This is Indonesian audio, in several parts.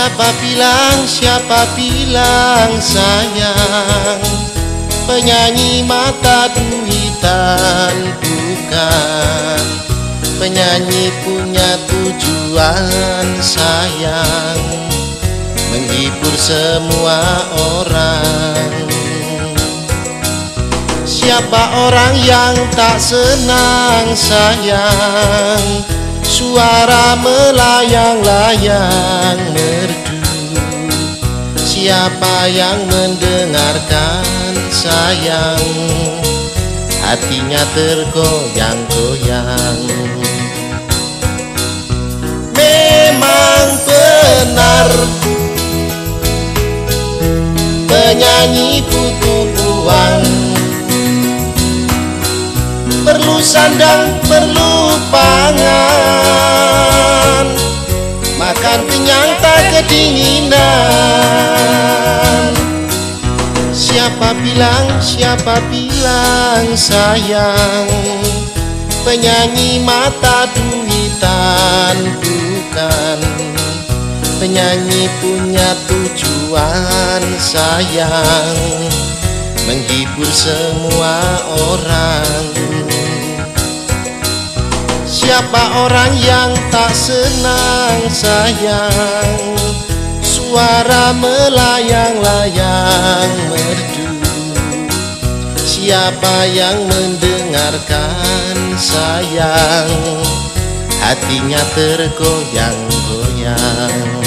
Siapa bilang, siapa bilang sayang. Penyanyi mata duitan bukan. Penyanyi punya tujuan sayang. Menghibur semua orang. Siapa orang yang tak senang sayang Suara melayang-layang merdu. Siapa yang mendengarkan sayang? Hatinya tergoyang-goyang. Memang benar. Penyanyi butuh uang Perlu sandang, Siapa bilang, siapa bilang sayang? Penyanyi mata duitan bukan. Penyanyi punya tujuan sayang. Menghibur semua orang. Siapa orang yang tak senang sayang? Suara melayang-layang Siapa yang mendengarkan sayang? Hatinya tergoyang-goyang.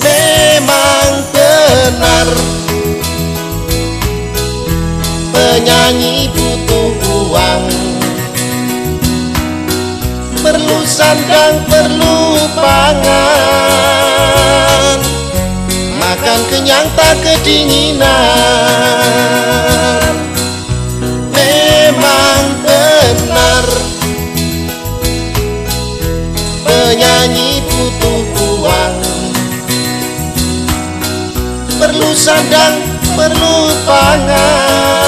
Memang benar. Penyanyi butuh uang. Perlu sandang, perlu pangan. Makan kenyang tak kedinginan Penyanyi butuh uang Perlu sandang, perlu pangan